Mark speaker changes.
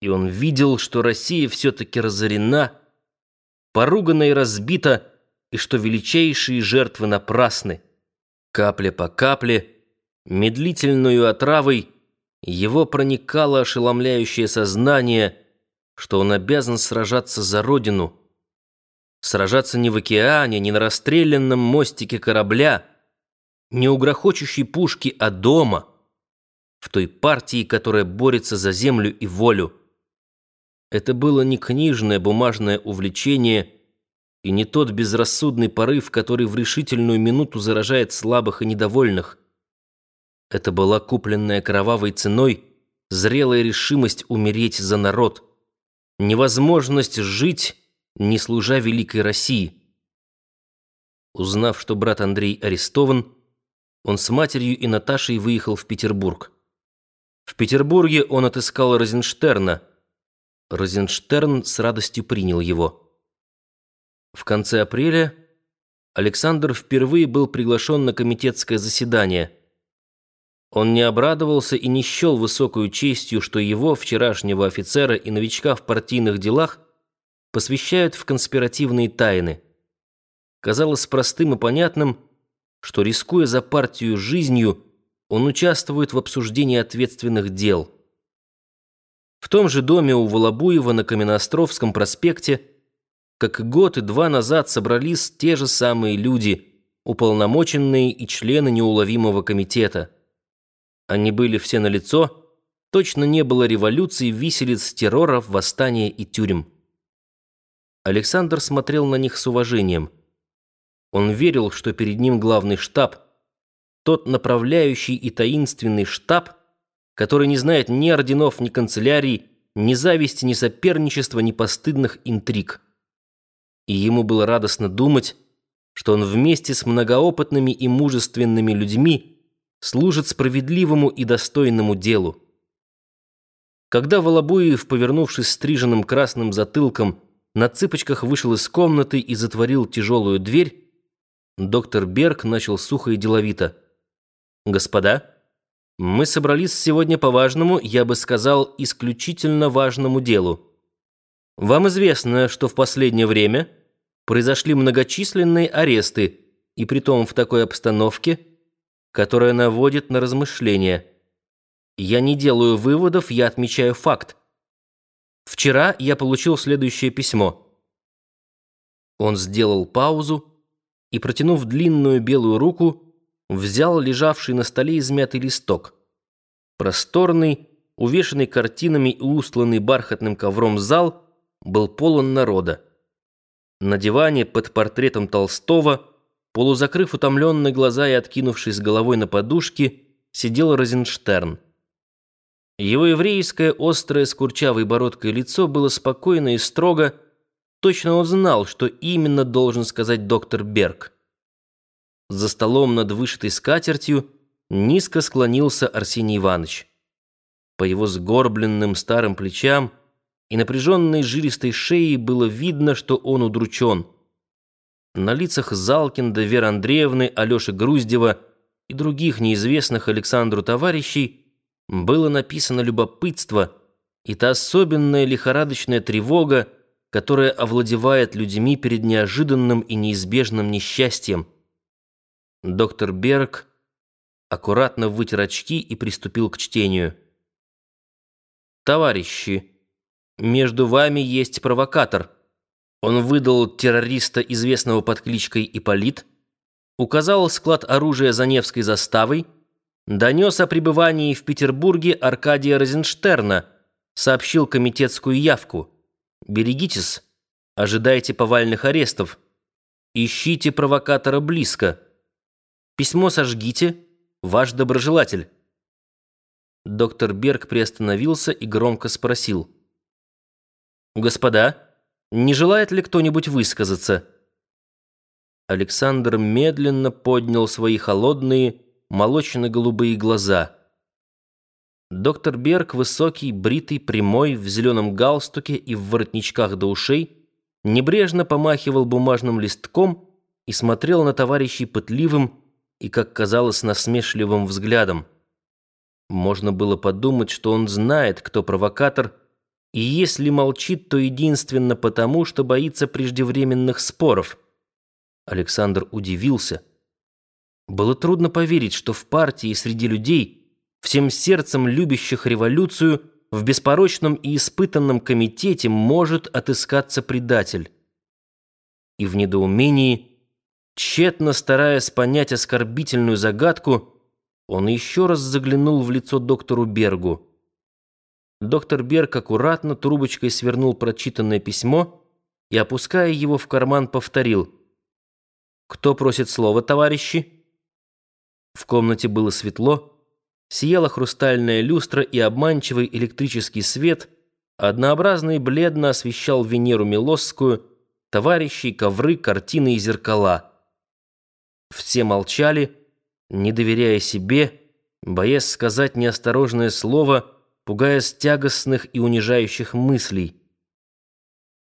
Speaker 1: и он видел, что Россия все-таки разорена, поругана и разбита, и что величайшие жертвы напрасны. Капля по капле, медлительную отравой, его проникало ошеломляющее сознание, что он обязан сражаться за родину. Сражаться не в океане, не на расстрелянном мостике корабля, не у грохочущей пушки, а дома, в той партии, которая борется за землю и волю. Это было не книжное бумажное увлечение и не тот безрассудный порыв, который в решительную минуту заражает слабых и недовольных. Это была купленная кровавой ценой зрелая решимость умереть за народ, невозможность жить, не служа великой России. Узнав, что брат Андрей арестован, он с матерью и Наташей выехал в Петербург. В Петербурге он отыскал Розенштерна – Розенштерн с радостью принял его. В конце апреля Александр впервые был приглашен на комитетское заседание. Он не обрадовался и не счел высокую честью, что его, вчерашнего офицера и новичка в партийных делах, посвящают в конспиративные тайны. Казалось простым и понятным, что, рискуя за партию жизнью, он участвует в обсуждении ответственных дел – в том же доме у Волобуева на Каменноостровском проспекте, как год и два назад собрались те же самые люди, уполномоченные и члены неуловимого комитета. Они были все на лицо, точно не было революции, виселиц, терроров, восстания и тюрем. Александр смотрел на них с уважением. Он верил, что перед ним главный штаб, тот направляющий и таинственный штаб, который не знает ни орденов, ни канцелярий, ни зависти, ни соперничества, ни постыдных интриг. И ему было радостно думать, что он вместе с многоопытными и мужественными людьми служит справедливому и достойному делу. Когда Волобуев, повернувшись стриженным красным затылком, на цыпочках вышел из комнаты и затворил тяжелую дверь, доктор Берг начал сухо и деловито. «Господа?» Мы собрались сегодня по важному, я бы сказал, исключительно важному делу. Вам известно, что в последнее время произошли многочисленные аресты, и притом в такой обстановке, которая наводит на размышления. Я не делаю выводов, я отмечаю факт. Вчера я получил следующее письмо. Он сделал паузу и, протянув длинную белую руку, взял лежавший на столе измятый листок. Просторный, увешанный картинами и устланный бархатным ковром зал был полон народа. На диване под портретом Толстого, полузакрыв утомленные глаза и откинувшись головой на подушки, сидел Розенштерн. Его еврейское, острое, с курчавой бородкой лицо было спокойно и строго, точно он знал, что именно должен сказать доктор Берг. За столом над вышитой скатертью низко склонился Арсений Иванович. По его сгорбленным старым плечам и напряженной жилистой шее было видно, что он удручен. На лицах Залкинда, Веры Андреевны, Алеши Груздева и других неизвестных Александру товарищей было написано любопытство и та особенная лихорадочная тревога, которая овладевает людьми перед неожиданным и неизбежным несчастьем. Доктор Берг аккуратно вытер очки и приступил к чтению. «Товарищи, между вами есть провокатор. Он выдал террориста, известного под кличкой Ипполит, указал склад оружия за Невской заставой, донес о пребывании в Петербурге Аркадия Розенштерна, сообщил комитетскую явку. Берегитесь, ожидайте повальных арестов. Ищите провокатора близко». Письмо сожгите. Ваш доброжелатель». Доктор Берг приостановился и громко спросил. «Господа, не желает ли кто-нибудь высказаться?» Александр медленно поднял свои холодные, молочно-голубые глаза. Доктор Берг, высокий, бритый, прямой, в зеленом галстуке и в воротничках до ушей, небрежно помахивал бумажным листком и смотрел на товарищей пытливым, и, как казалось, насмешливым взглядом. Можно было подумать, что он знает, кто провокатор, и если молчит, то единственно потому, что боится преждевременных споров. Александр удивился. Было трудно поверить, что в партии среди людей, всем сердцем любящих революцию, в беспорочном и испытанном комитете может отыскаться предатель. И в недоумении, тщетно стараясь понять оскорбительную загадку, он еще раз заглянул в лицо доктору Бергу. Доктор Берг аккуратно трубочкой свернул прочитанное письмо и, опуская его в карман, повторил. «Кто просит слова, товарищи?» В комнате было светло, сияла хрустальная люстра и обманчивый электрический свет, однообразно и бледно освещал Венеру Милосскую, товарищей, ковры, картины и зеркала. Все молчали, не доверяя себе, боясь сказать неосторожное слово, пугаясь тягостных и унижающих мыслей.